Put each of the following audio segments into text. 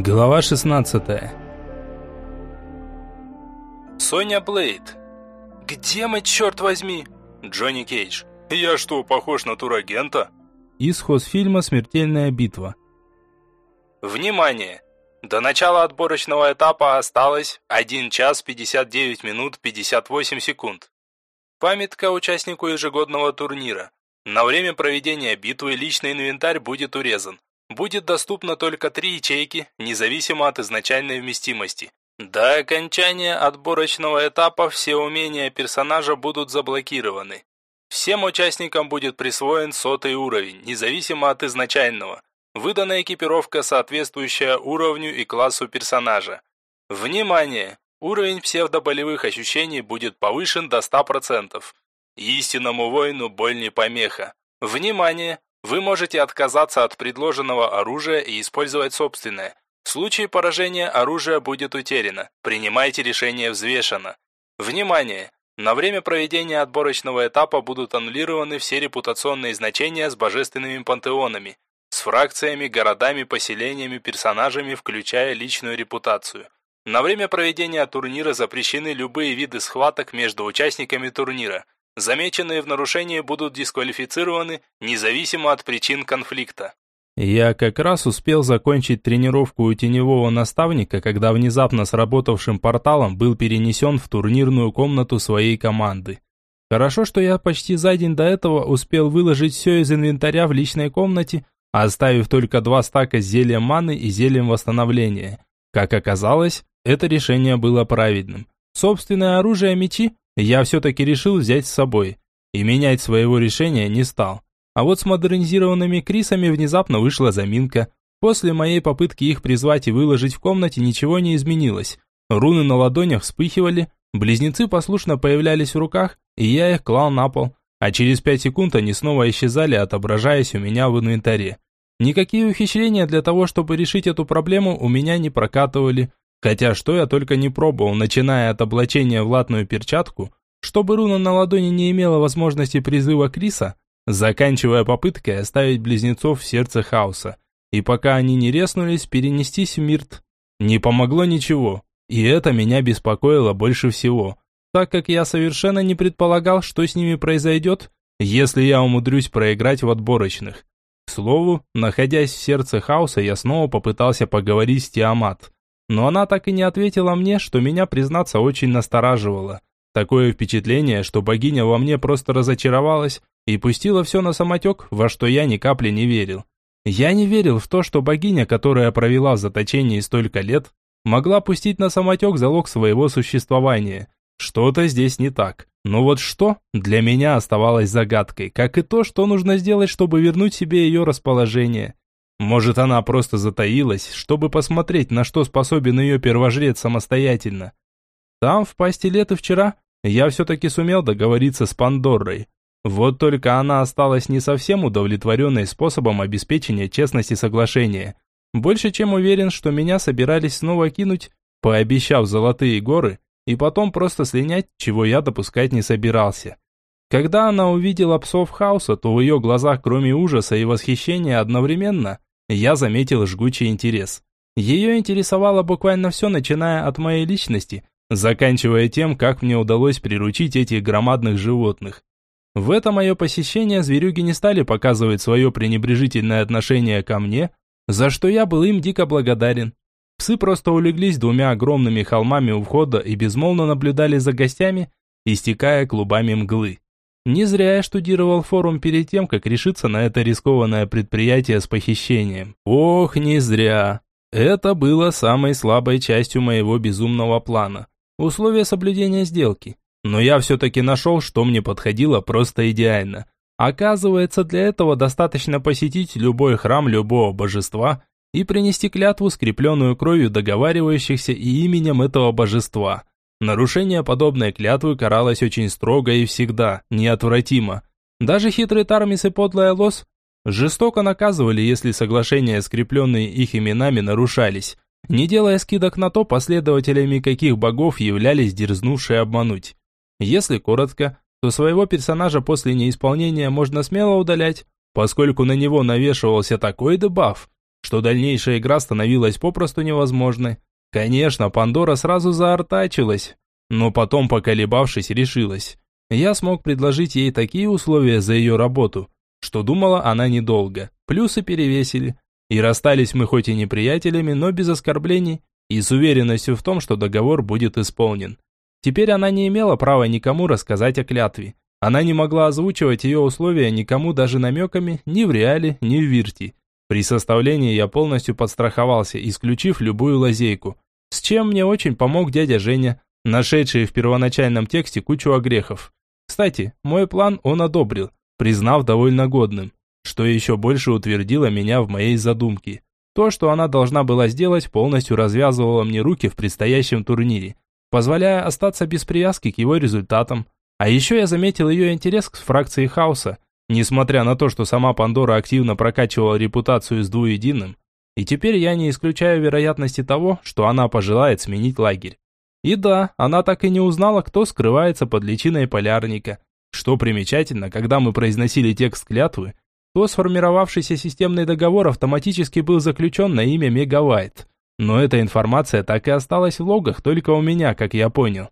Глава 16 Соня Блейд. Где мы, черт возьми? Джонни Кейдж. Я что, похож на турагента? Исход фильма «Смертельная битва». Внимание! До начала отборочного этапа осталось 1 час 59 минут 58 секунд. Памятка участнику ежегодного турнира. На время проведения битвы личный инвентарь будет урезан. Будет доступно только три ячейки, независимо от изначальной вместимости. До окончания отборочного этапа все умения персонажа будут заблокированы. Всем участникам будет присвоен сотый уровень, независимо от изначального. Выдана экипировка, соответствующая уровню и классу персонажа. Внимание! Уровень псевдоболевых ощущений будет повышен до 100%. Истинному воину боль не помеха. Внимание! Вы можете отказаться от предложенного оружия и использовать собственное. В случае поражения оружие будет утеряно. Принимайте решение взвешенно. Внимание! На время проведения отборочного этапа будут аннулированы все репутационные значения с божественными пантеонами, с фракциями, городами, поселениями, персонажами, включая личную репутацию. На время проведения турнира запрещены любые виды схваток между участниками турнира – Замеченные в нарушении будут дисквалифицированы, независимо от причин конфликта. Я как раз успел закончить тренировку у теневого наставника, когда внезапно сработавшим порталом был перенесен в турнирную комнату своей команды. Хорошо, что я почти за день до этого успел выложить все из инвентаря в личной комнате, оставив только два стака с зельем маны и зельем восстановления. Как оказалось, это решение было праведным. Собственное оружие мечи я все-таки решил взять с собой. И менять своего решения не стал. А вот с модернизированными Крисами внезапно вышла заминка. После моей попытки их призвать и выложить в комнате ничего не изменилось. Руны на ладонях вспыхивали, близнецы послушно появлялись в руках, и я их клал на пол. А через пять секунд они снова исчезали, отображаясь у меня в инвентаре. Никакие ухищрения для того, чтобы решить эту проблему, у меня не прокатывали. Хотя что я только не пробовал, начиная от облачения в латную перчатку, чтобы руна на ладони не имела возможности призыва Криса, заканчивая попыткой оставить близнецов в сердце хаоса. И пока они не резнулись, перенестись в Мирт. Не помогло ничего, и это меня беспокоило больше всего, так как я совершенно не предполагал, что с ними произойдет, если я умудрюсь проиграть в отборочных. К слову, находясь в сердце хаоса, я снова попытался поговорить с Тиамат. Но она так и не ответила мне, что меня, признаться, очень настораживало. Такое впечатление, что богиня во мне просто разочаровалась и пустила все на самотек, во что я ни капли не верил. Я не верил в то, что богиня, которая провела в заточении столько лет, могла пустить на самотек залог своего существования. Что-то здесь не так. Но вот что, для меня оставалось загадкой, как и то, что нужно сделать, чтобы вернуть себе ее расположение. Может, она просто затаилась, чтобы посмотреть, на что способен ее первожрец самостоятельно. Там, в пасти лета вчера, я все-таки сумел договориться с Пандорой. Вот только она осталась не совсем удовлетворенной способом обеспечения честности соглашения. Больше чем уверен, что меня собирались снова кинуть, пообещав золотые горы, и потом просто слинять, чего я допускать не собирался. Когда она увидела псов хаоса, то в ее глазах, кроме ужаса и восхищения одновременно, я заметил жгучий интерес. Ее интересовало буквально все, начиная от моей личности, заканчивая тем, как мне удалось приручить этих громадных животных. В это мое посещение зверюги не стали показывать свое пренебрежительное отношение ко мне, за что я был им дико благодарен. Псы просто улеглись двумя огромными холмами у входа и безмолвно наблюдали за гостями, истекая клубами мглы. Не зря я штудировал форум перед тем, как решиться на это рискованное предприятие с похищением. Ох, не зря. Это было самой слабой частью моего безумного плана. Условия соблюдения сделки. Но я все-таки нашел, что мне подходило просто идеально. Оказывается, для этого достаточно посетить любой храм любого божества и принести клятву, скрепленную кровью договаривающихся и именем этого божества. Нарушение подобной клятвы каралось очень строго и всегда, неотвратимо. Даже хитрый Тармис и подлая Лос жестоко наказывали, если соглашения, скрепленные их именами, нарушались, не делая скидок на то, последователями каких богов являлись дерзнувшие обмануть. Если коротко, то своего персонажа после неисполнения можно смело удалять, поскольку на него навешивался такой дебаф, что дальнейшая игра становилась попросту невозможной. Конечно, Пандора сразу заортачилась, но потом, поколебавшись, решилась. Я смог предложить ей такие условия за ее работу, что думала она недолго. Плюсы перевесили. И расстались мы хоть и не приятелями, но без оскорблений и с уверенностью в том, что договор будет исполнен. Теперь она не имела права никому рассказать о клятве. Она не могла озвучивать ее условия никому даже намеками, ни в реале, ни в вирте. При составлении я полностью подстраховался, исключив любую лазейку, с чем мне очень помог дядя Женя, нашедший в первоначальном тексте кучу огрехов. Кстати, мой план он одобрил, признав довольно годным, что еще больше утвердило меня в моей задумке. То, что она должна была сделать, полностью развязывало мне руки в предстоящем турнире, позволяя остаться без привязки к его результатам. А еще я заметил ее интерес к фракции хаоса, несмотря на то, что сама Пандора активно прокачивала репутацию с двуединым, и теперь я не исключаю вероятности того, что она пожелает сменить лагерь. И да, она так и не узнала, кто скрывается под личиной полярника. Что примечательно, когда мы произносили текст клятвы, то сформировавшийся системный договор автоматически был заключен на имя Мегавайт. Но эта информация так и осталась в логах только у меня, как я понял.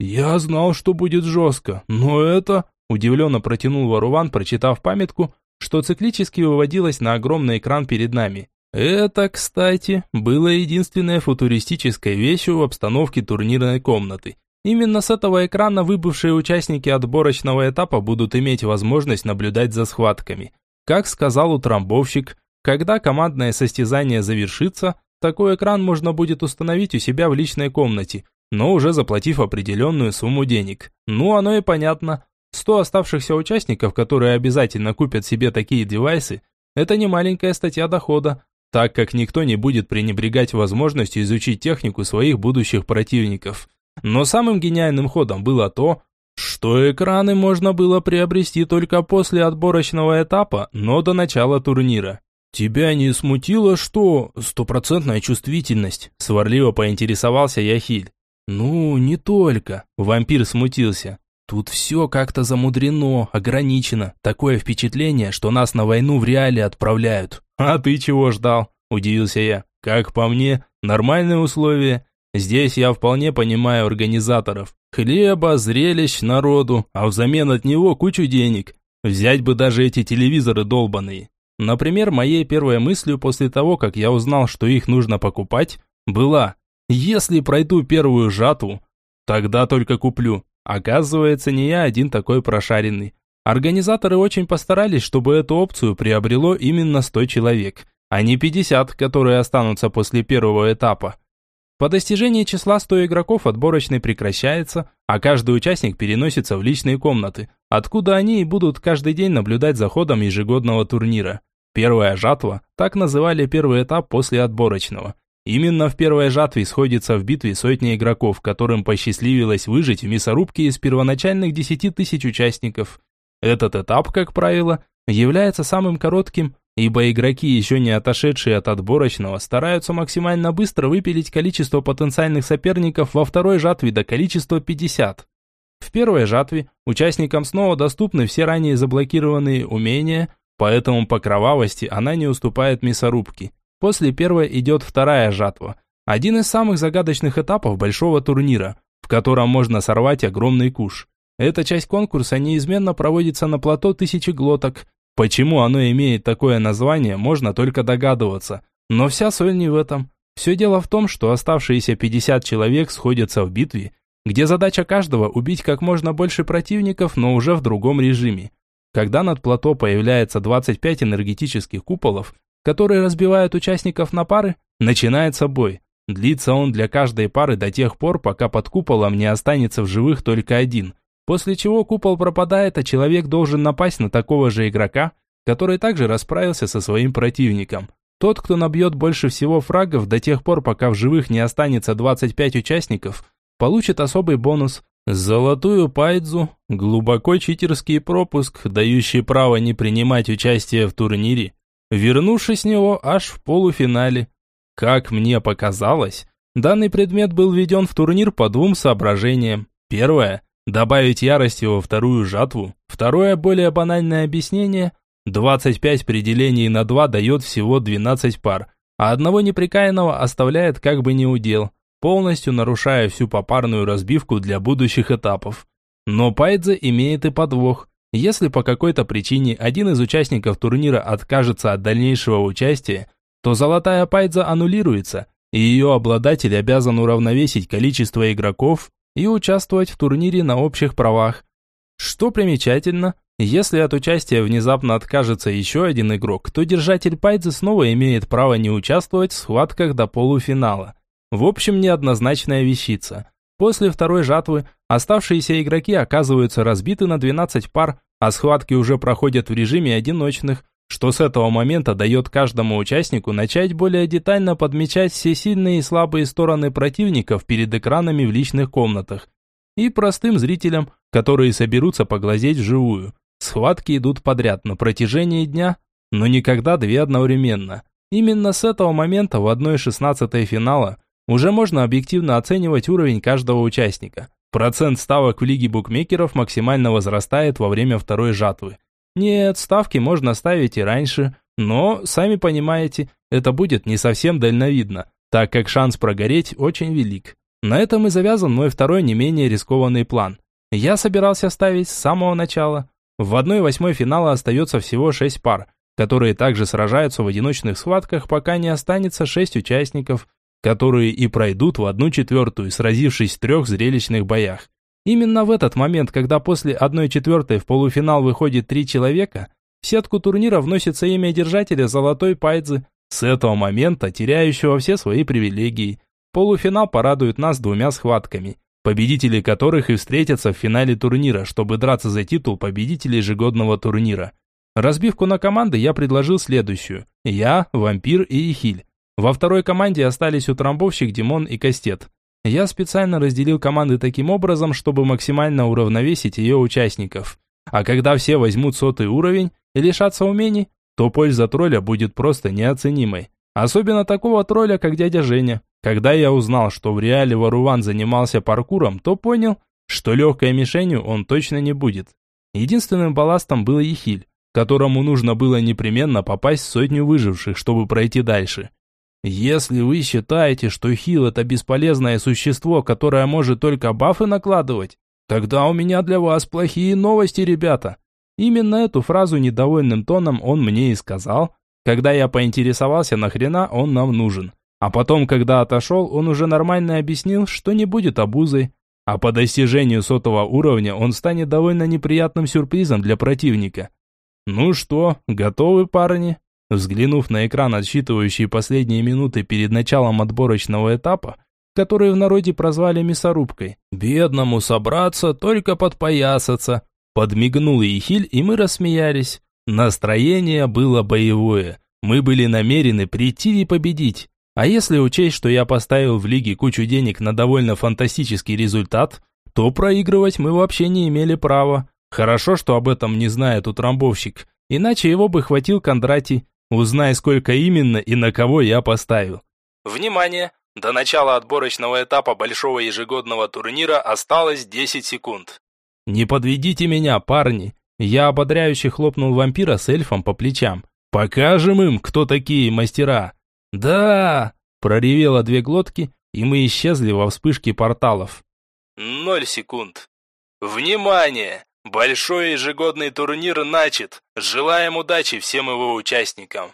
«Я знал, что будет жестко, но это...» Удивленно протянул Варуван, прочитав памятку, что циклически выводилось на огромный экран перед нами. Это, кстати, было единственной футуристической вещью в обстановке турнирной комнаты. Именно с этого экрана выбывшие участники отборочного этапа будут иметь возможность наблюдать за схватками. Как сказал утрамбовщик, когда командное состязание завершится, такой экран можно будет установить у себя в личной комнате, но уже заплатив определенную сумму денег. Ну, оно и понятно. 100 оставшихся участников, которые обязательно купят себе такие девайсы, это не маленькая статья дохода, так как никто не будет пренебрегать возможностью изучить технику своих будущих противников. Но самым гениальным ходом было то, что экраны можно было приобрести только после отборочного этапа, но до начала турнира. «Тебя не смутило, что стопроцентная чувствительность?» – сварливо поинтересовался Яхиль. «Ну, не только», – вампир смутился. «Тут все как-то замудрено, ограничено. Такое впечатление, что нас на войну в реале отправляют». «А ты чего ждал?» – удивился я. «Как по мне, нормальные условия. Здесь я вполне понимаю организаторов. Хлеба, зрелищ народу, а взамен от него кучу денег. Взять бы даже эти телевизоры долбаные. Например, моей первой мыслью после того, как я узнал, что их нужно покупать, была «Если пройду первую жатву, тогда только куплю». Оказывается, не я один такой прошаренный. Организаторы очень постарались, чтобы эту опцию приобрело именно 100 человек, а не 50, которые останутся после первого этапа. По достижении числа 100 игроков отборочный прекращается, а каждый участник переносится в личные комнаты, откуда они и будут каждый день наблюдать за ходом ежегодного турнира. Первая жатва – так называли первый этап после отборочного. Именно в первой жатве сходится в битве сотни игроков, которым посчастливилось выжить в мясорубке из первоначальных 10 тысяч участников. Этот этап, как правило, является самым коротким ибо игроки, еще не отошедшие от отборочного, стараются максимально быстро выпилить количество потенциальных соперников во второй жатве до количества 50. В первой жатве участникам снова доступны все ранее заблокированные умения, поэтому по кровавости она не уступает мясорубке. После первой идет вторая жатва, один из самых загадочных этапов большого турнира, в котором можно сорвать огромный куш. Эта часть конкурса неизменно проводится на плато тысячи глоток, Почему оно имеет такое название, можно только догадываться. Но вся соль не в этом. Все дело в том, что оставшиеся 50 человек сходятся в битве, где задача каждого убить как можно больше противников, но уже в другом режиме. Когда над плато появляется 25 энергетических куполов, которые разбивают участников на пары, начинается бой. Длится он для каждой пары до тех пор, пока под куполом не останется в живых только один – После чего купол пропадает, а человек должен напасть на такого же игрока, который также расправился со своим противником. Тот, кто набьет больше всего фрагов до тех пор, пока в живых не останется 25 участников, получит особый бонус – золотую пайдзу, глубоко читерский пропуск, дающий право не принимать участие в турнире, вернувшись с него аж в полуфинале. Как мне показалось, данный предмет был введен в турнир по двум соображениям. Первое – Добавить ярости во вторую жатву. Второе, более банальное объяснение. 25 при делении на 2 дает всего 12 пар, а одного неприкаянного оставляет как бы неудел, полностью нарушая всю попарную разбивку для будущих этапов. Но Пайдзе имеет и подвох. Если по какой-то причине один из участников турнира откажется от дальнейшего участия, то золотая Пайдза аннулируется, и ее обладатель обязан уравновесить количество игроков и участвовать в турнире на общих правах. Что примечательно, если от участия внезапно откажется еще один игрок, то держатель Пайдзы снова имеет право не участвовать в схватках до полуфинала. В общем, неоднозначная вещица. После второй жатвы оставшиеся игроки оказываются разбиты на 12 пар, а схватки уже проходят в режиме одиночных, что с этого момента дает каждому участнику начать более детально подмечать все сильные и слабые стороны противников перед экранами в личных комнатах. И простым зрителям, которые соберутся поглазеть вживую. Схватки идут подряд на протяжении дня, но никогда две одновременно. Именно с этого момента в 1-16 финала уже можно объективно оценивать уровень каждого участника. Процент ставок в лиге букмекеров максимально возрастает во время второй жатвы. Нет, ставки можно ставить и раньше, но, сами понимаете, это будет не совсем дальновидно, так как шанс прогореть очень велик. На этом и завязан мой второй не менее рискованный план. Я собирался ставить с самого начала, в 1-8 финала остается всего 6 пар, которые также сражаются в одиночных схватках, пока не останется 6 участников, которые и пройдут в 1-4, сразившись в трех зрелищных боях. Именно в этот момент, когда после 1-4 в полуфинал выходит 3 человека, в сетку турнира вносится имя держателя золотой пайдзы, с этого момента теряющего все свои привилегии. Полуфинал порадует нас двумя схватками – победители которых и встретятся в финале турнира, чтобы драться за титул победителей ежегодного турнира. Разбивку на команды я предложил следующую. Я, Вампир и Ихиль. Во второй команде остались утрамбовщик, Димон и Кастет. Я специально разделил команды таким образом, чтобы максимально уравновесить ее участников. А когда все возьмут сотый уровень и лишатся умений, то польза тролля будет просто неоценимой. Особенно такого тролля, как дядя Женя. Когда я узнал, что в реале Варуван занимался паркуром, то понял, что легкой мишенью он точно не будет. Единственным балластом был Ехиль, которому нужно было непременно попасть в сотню выживших, чтобы пройти дальше. Если вы считаете, что Хил это бесполезное существо, которое может только бафы накладывать, тогда у меня для вас плохие новости, ребята. Именно эту фразу недовольным тоном он мне и сказал, когда я поинтересовался, нахрена он нам нужен. А потом, когда отошел, он уже нормально объяснил, что не будет обузой. А по достижению сотого уровня он станет довольно неприятным сюрпризом для противника. «Ну что, готовы, парни?» Взглянув на экран, отсчитывающий последние минуты перед началом отборочного этапа, который в народе прозвали мясорубкой, «Бедному собраться, только подпоясаться», подмигнул Ихиль, и мы рассмеялись. Настроение было боевое. Мы были намерены прийти и победить. А если учесть, что я поставил в лиге кучу денег на довольно фантастический результат, то проигрывать мы вообще не имели права. Хорошо, что об этом не знает утрамбовщик, иначе его бы хватил Кондратий. Узнай, сколько именно и на кого я поставил. Внимание! До начала отборочного этапа большого ежегодного турнира осталось 10 секунд. Не подведите меня, парни. Я ободряюще хлопнул вампира с эльфом по плечам. Покажем им, кто такие мастера. «Да!» – проревело две глотки, и мы исчезли во вспышке порталов. Ноль секунд. Внимание! Большой ежегодный турнир начат. Желаем удачи всем его участникам.